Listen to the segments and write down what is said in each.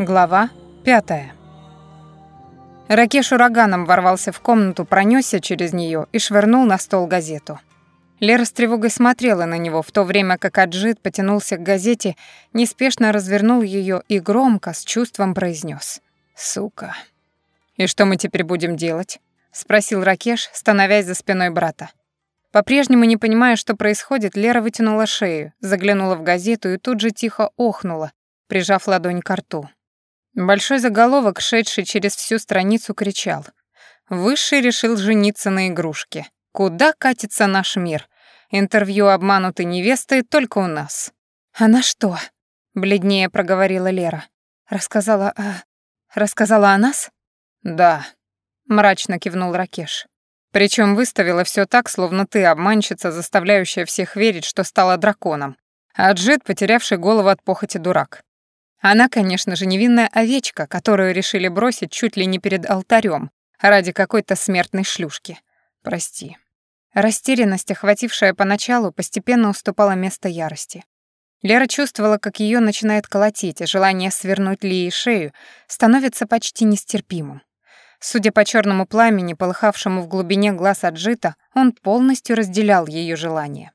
Глава пятая. Ракеш ураганом ворвался в комнату, пронесся через нее и швырнул на стол газету. Лера с тревогой смотрела на него, в то время как Аджит потянулся к газете, неспешно развернул ее и громко, с чувством произнес: «Сука». «И что мы теперь будем делать?» — спросил Ракеш, становясь за спиной брата. По-прежнему не понимая, что происходит, Лера вытянула шею, заглянула в газету и тут же тихо охнула, прижав ладонь к рту. Большой заголовок, шедший через всю страницу, кричал. «Высший решил жениться на игрушке. Куда катится наш мир? Интервью обманутой невесты только у нас». «Она что?» — бледнее проговорила Лера. «Рассказала о... рассказала о нас?» «Да», — мрачно кивнул Ракеш. Причем выставила все так, словно ты обманщица, заставляющая всех верить, что стала драконом, а Джет, потерявший голову от похоти дурак. Она, конечно же, невинная овечка, которую решили бросить чуть ли не перед алтарем ради какой-то смертной шлюшки. Прости. Растерянность, охватившая поначалу, постепенно уступала место ярости. Лера чувствовала, как ее начинает колотить, и желание свернуть Лии шею становится почти нестерпимым. Судя по черному пламени, полыхавшему в глубине глаз Аджита, он полностью разделял ее желание.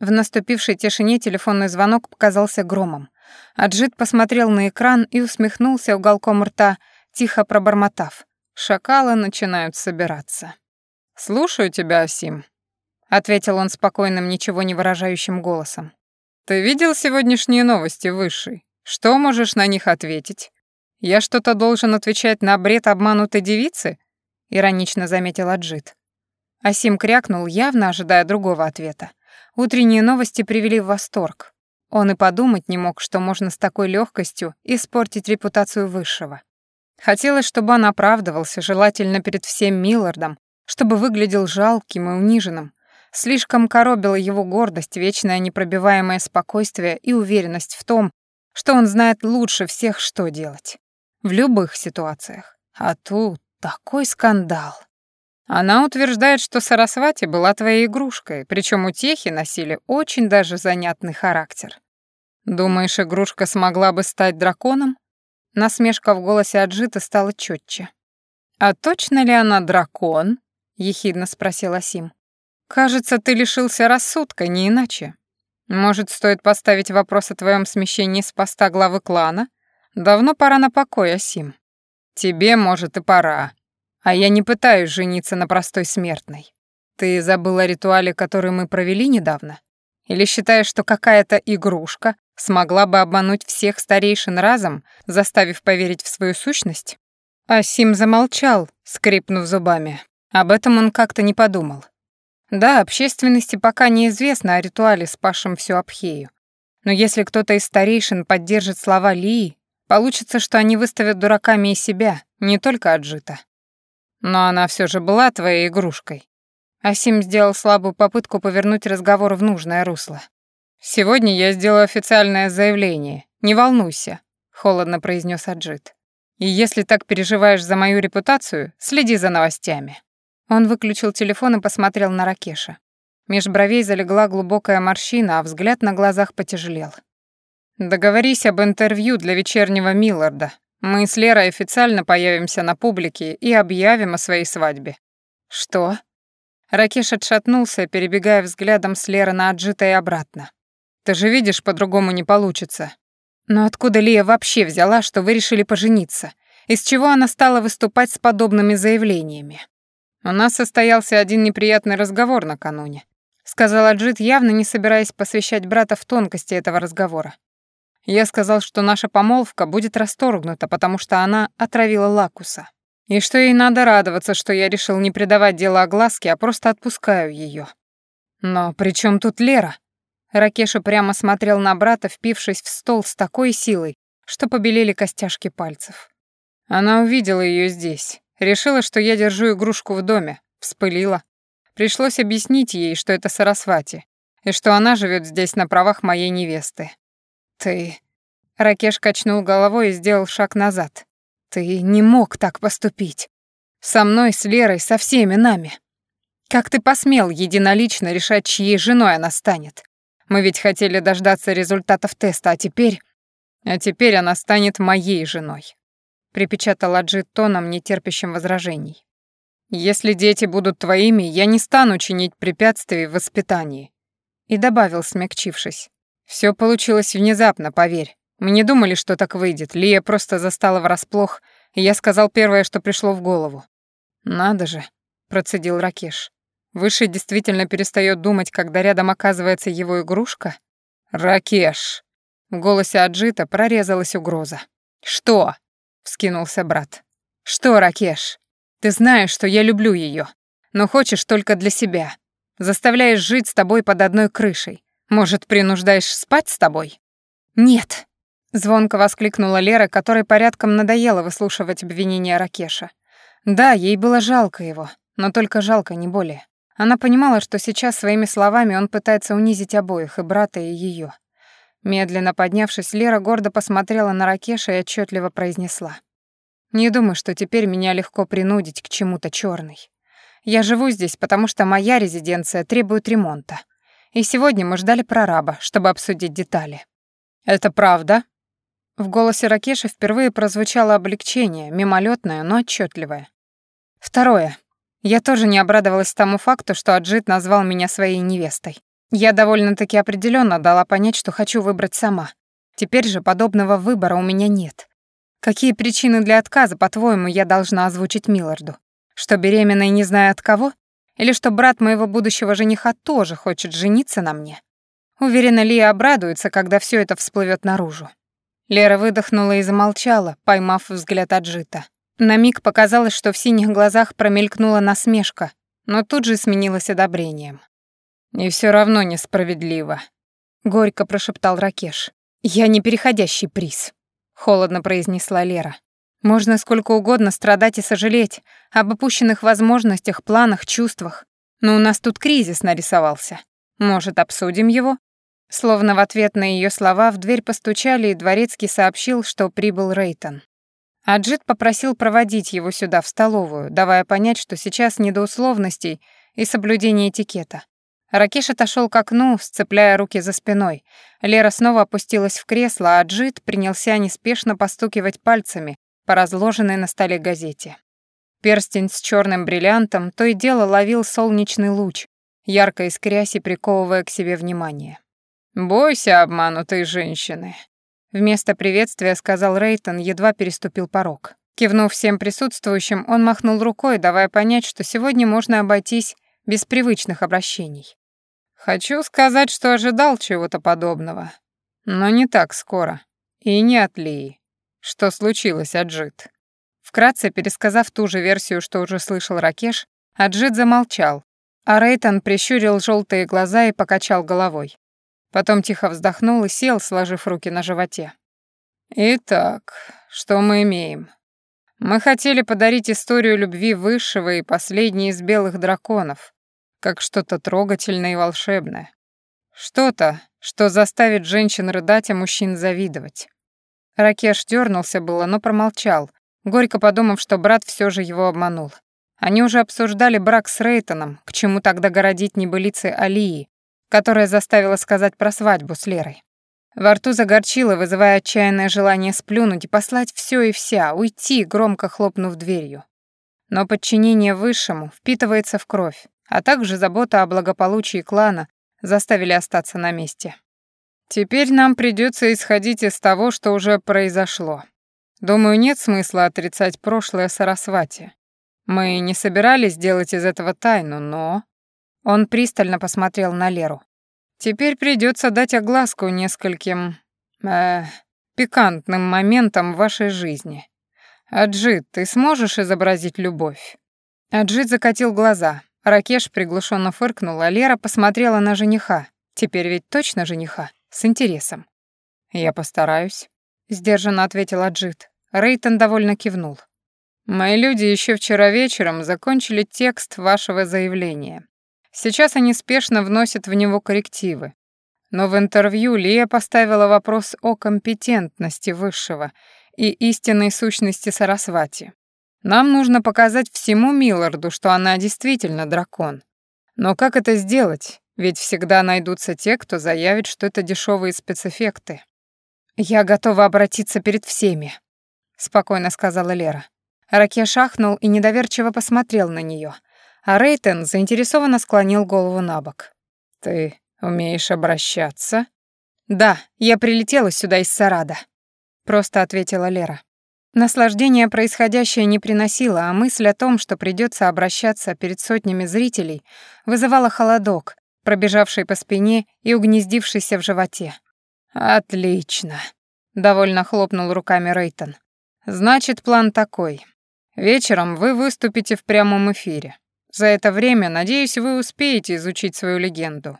В наступившей тишине телефонный звонок показался громом. Аджит посмотрел на экран и усмехнулся уголком рта, тихо пробормотав. Шакалы начинают собираться. «Слушаю тебя, Асим», — ответил он спокойным, ничего не выражающим голосом. «Ты видел сегодняшние новости высшей? Что можешь на них ответить? Я что-то должен отвечать на бред обманутой девицы?» — иронично заметил Аджит. Асим крякнул, явно ожидая другого ответа. Утренние новости привели в восторг. Он и подумать не мог, что можно с такой легкостью испортить репутацию высшего. Хотелось, чтобы он оправдывался, желательно перед всем Миллардом, чтобы выглядел жалким и униженным. Слишком коробила его гордость, вечное непробиваемое спокойствие и уверенность в том, что он знает лучше всех, что делать. В любых ситуациях. А тут такой скандал. Она утверждает, что Сарасвати была твоей игрушкой, причем утехи носили очень даже занятный характер. Думаешь, игрушка смогла бы стать драконом? Насмешка в голосе Аджита стала четче. А точно ли она дракон? ехидно спросила Сим. Кажется, ты лишился рассудка, не иначе. Может, стоит поставить вопрос о твоем смещении с поста главы клана? Давно пора на покой, Асим. Тебе, может, и пора, а я не пытаюсь жениться на простой смертной. Ты забыла о ритуале, который мы провели недавно? Или считаешь, что какая-то игрушка смогла бы обмануть всех старейшин разом, заставив поверить в свою сущность? Асим замолчал, скрипнув зубами. Об этом он как-то не подумал. Да, общественности пока неизвестно о ритуале, спасшем всю Абхею. Но если кто-то из старейшин поддержит слова Лии, получится, что они выставят дураками и себя, не только Аджита. Но она все же была твоей игрушкой. Асим сделал слабую попытку повернуть разговор в нужное русло. «Сегодня я сделаю официальное заявление. Не волнуйся», — холодно произнес Аджит. «И если так переживаешь за мою репутацию, следи за новостями». Он выключил телефон и посмотрел на Ракеша. Меж бровей залегла глубокая морщина, а взгляд на глазах потяжелел. «Договорись об интервью для вечернего Милларда. Мы с Лерой официально появимся на публике и объявим о своей свадьбе». «Что?» Ракеш отшатнулся, перебегая взглядом с Леры на Аджита и обратно. «Ты же видишь, по-другому не получится». «Но откуда Лия вообще взяла, что вы решили пожениться? И с чего она стала выступать с подобными заявлениями?» «У нас состоялся один неприятный разговор накануне», — сказал Аджит, явно не собираясь посвящать брата в тонкости этого разговора. Я сказал, что наша помолвка будет расторгнута, потому что она отравила Лакуса. И что ей надо радоваться, что я решил не придавать дело огласке, а просто отпускаю ее. Но при чем тут Лера? Ракеша прямо смотрел на брата, впившись в стол с такой силой, что побелели костяшки пальцев. Она увидела ее здесь, решила, что я держу игрушку в доме, вспылила. Пришлось объяснить ей, что это Сарасвати, и что она живет здесь на правах моей невесты. «Ты...» Ракеш качнул головой и сделал шаг назад. «Ты не мог так поступить. Со мной, с Лерой, со всеми нами. Как ты посмел единолично решать, чьей женой она станет? Мы ведь хотели дождаться результатов теста, а теперь...» А теперь она станет моей женой», — припечатал Аджит тоном, нетерпящим возражений. «Если дети будут твоими, я не стану чинить препятствий в воспитании». И добавил, смягчившись. Все получилось внезапно, поверь. Мы не думали, что так выйдет. Лия просто застала врасплох, и я сказал первое, что пришло в голову. «Надо же», — процедил Ракеш. «Высший действительно перестает думать, когда рядом оказывается его игрушка?» «Ракеш!» В голосе Аджита прорезалась угроза. «Что?» — вскинулся брат. «Что, Ракеш? Ты знаешь, что я люблю ее, но хочешь только для себя. Заставляешь жить с тобой под одной крышей. Может, принуждаешь спать с тобой?» «Нет!» — звонко воскликнула Лера, которой порядком надоело выслушивать обвинения Ракеша. Да, ей было жалко его, но только жалко, не более. Она понимала, что сейчас своими словами он пытается унизить обоих, и брата, и ее. Медленно поднявшись, Лера гордо посмотрела на Ракеша и отчетливо произнесла. «Не думаю, что теперь меня легко принудить к чему-то черной. Я живу здесь, потому что моя резиденция требует ремонта. И сегодня мы ждали прораба, чтобы обсудить детали». «Это правда?» В голосе Ракеша впервые прозвучало облегчение, мимолетное, но отчетливое. Второе. Я тоже не обрадовалась тому факту, что Аджит назвал меня своей невестой. Я довольно-таки определенно дала понять, что хочу выбрать сама. Теперь же подобного выбора у меня нет. Какие причины для отказа, по-твоему, я должна озвучить Милларду? Что беременна и не знаю от кого? Или что брат моего будущего жениха тоже хочет жениться на мне? Уверена, Лия обрадуется, когда все это всплывет наружу. Лера выдохнула и замолчала, поймав взгляд Аджита. На миг показалось, что в синих глазах промелькнула насмешка, но тут же сменилась одобрением. «И все равно несправедливо», — горько прошептал Ракеш. «Я не переходящий приз», — холодно произнесла Лера. «Можно сколько угодно страдать и сожалеть об опущенных возможностях, планах, чувствах, но у нас тут кризис нарисовался. Может, обсудим его?» Словно в ответ на ее слова в дверь постучали, и дворецкий сообщил, что прибыл Рейтон. Аджит попросил проводить его сюда, в столовую, давая понять, что сейчас не до условностей и соблюдения этикета. Ракеш отошел к окну, сцепляя руки за спиной. Лера снова опустилась в кресло, а Аджит принялся неспешно постукивать пальцами по разложенной на столе газете. Перстень с черным бриллиантом то и дело ловил солнечный луч, ярко искрясь и приковывая к себе внимание. «Бойся обманутой женщины», — вместо приветствия сказал Рейтон, едва переступил порог. Кивнув всем присутствующим, он махнул рукой, давая понять, что сегодня можно обойтись без привычных обращений. «Хочу сказать, что ожидал чего-то подобного, но не так скоро. И не от Лии. Что случилось, Аджит?» Вкратце пересказав ту же версию, что уже слышал Ракеш, Аджит замолчал, а Рейтон прищурил желтые глаза и покачал головой. Потом тихо вздохнул и сел, сложив руки на животе. «Итак, что мы имеем? Мы хотели подарить историю любви высшего и последней из белых драконов, как что-то трогательное и волшебное. Что-то, что заставит женщин рыдать, а мужчин завидовать». Ракеш дернулся было, но промолчал, горько подумав, что брат все же его обманул. Они уже обсуждали брак с Рейтоном, к чему тогда городить небылицы Алии, которая заставила сказать про свадьбу с Лерой. Во рту загорчило, вызывая отчаянное желание сплюнуть и послать все и вся, уйти, громко хлопнув дверью. Но подчинение высшему впитывается в кровь, а также забота о благополучии клана заставили остаться на месте. Теперь нам придется исходить из того, что уже произошло. Думаю, нет смысла отрицать прошлое Сарасвати. Мы не собирались делать из этого тайну, но... Он пристально посмотрел на Леру. «Теперь придется дать огласку нескольким... Э, пикантным моментам вашей жизни. Аджит, ты сможешь изобразить любовь?» Аджит закатил глаза. Ракеш приглушенно фыркнул, а Лера посмотрела на жениха. Теперь ведь точно жениха, с интересом. «Я постараюсь», — сдержанно ответил Аджит. Рейтон довольно кивнул. «Мои люди еще вчера вечером закончили текст вашего заявления. Сейчас они спешно вносят в него коррективы. Но в интервью Лия поставила вопрос о компетентности высшего и истинной сущности Сарасвати. Нам нужно показать всему Милларду, что она действительно дракон. Но как это сделать? Ведь всегда найдутся те, кто заявит, что это дешевые спецэффекты. «Я готова обратиться перед всеми», — спокойно сказала Лера. Раке шахнул и недоверчиво посмотрел на нее, а Рейтен заинтересованно склонил голову на бок. «Ты умеешь обращаться?» «Да, я прилетела сюда из Сарада», — просто ответила Лера. Наслаждение происходящее не приносило, а мысль о том, что придется обращаться перед сотнями зрителей, вызывала холодок, пробежавший по спине и угнездившийся в животе. «Отлично», — довольно хлопнул руками Рейтон. «Значит, план такой. Вечером вы выступите в прямом эфире. За это время, надеюсь, вы успеете изучить свою легенду.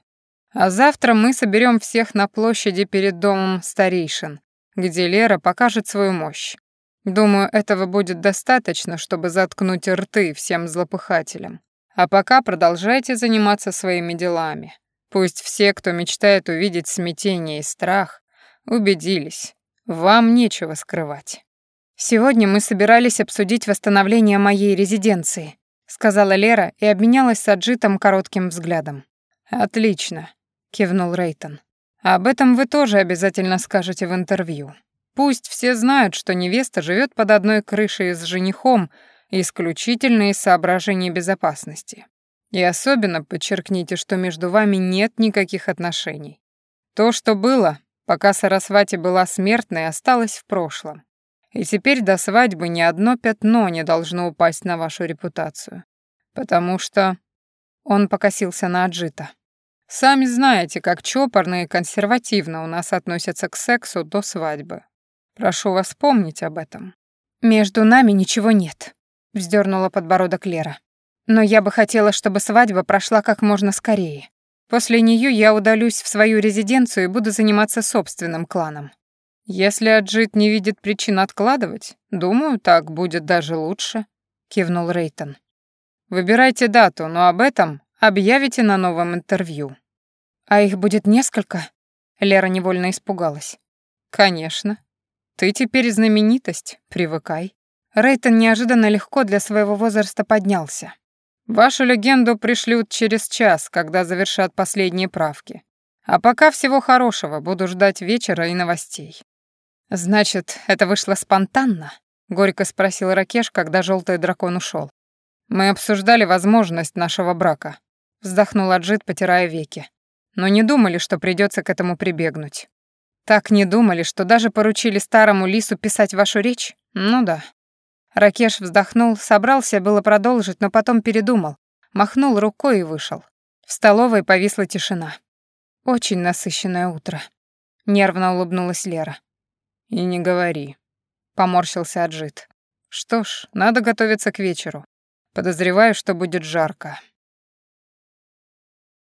А завтра мы соберем всех на площади перед домом старейшин, где Лера покажет свою мощь. Думаю, этого будет достаточно, чтобы заткнуть рты всем злопыхателям. А пока продолжайте заниматься своими делами. Пусть все, кто мечтает увидеть смятение и страх, убедились, вам нечего скрывать. Сегодня мы собирались обсудить восстановление моей резиденции, сказала Лера и обменялась с Аджитом коротким взглядом. Отлично, кивнул Рейтон. Об этом вы тоже обязательно скажете в интервью. Пусть все знают, что невеста живет под одной крышей с женихом исключительно из соображений безопасности. И особенно подчеркните, что между вами нет никаких отношений. То, что было, пока Сарасвати была смертной, осталось в прошлом. И теперь до свадьбы ни одно пятно не должно упасть на вашу репутацию. Потому что... Он покосился на Аджита. Сами знаете, как чопорно и консервативно у нас относятся к сексу до свадьбы. Прошу вас помнить об этом. Между нами ничего нет, вздернула подбородок Лера. Но я бы хотела, чтобы свадьба прошла как можно скорее. После нее я удалюсь в свою резиденцию и буду заниматься собственным кланом. Если Аджит не видит причин откладывать, думаю, так будет даже лучше, кивнул Рейтон. Выбирайте дату, но об этом объявите на новом интервью. А их будет несколько? Лера невольно испугалась. Конечно, ты теперь знаменитость, привыкай. Рейтон неожиданно легко для своего возраста поднялся. Вашу легенду пришлют через час, когда завершат последние правки. А пока всего хорошего, буду ждать вечера и новостей. Значит, это вышло спонтанно? Горько спросил Ракеш, когда желтый дракон ушел. Мы обсуждали возможность нашего брака. Вздохнул Аджит, потирая веки. Но не думали, что придется к этому прибегнуть. Так не думали, что даже поручили старому лису писать вашу речь? Ну да. Ракеш вздохнул, собрался было продолжить, но потом передумал, махнул рукой и вышел. В столовой повисла тишина. Очень насыщенное утро. Нервно улыбнулась Лера. И не говори. Поморщился Аджит. Что ж, надо готовиться к вечеру. Подозреваю, что будет жарко.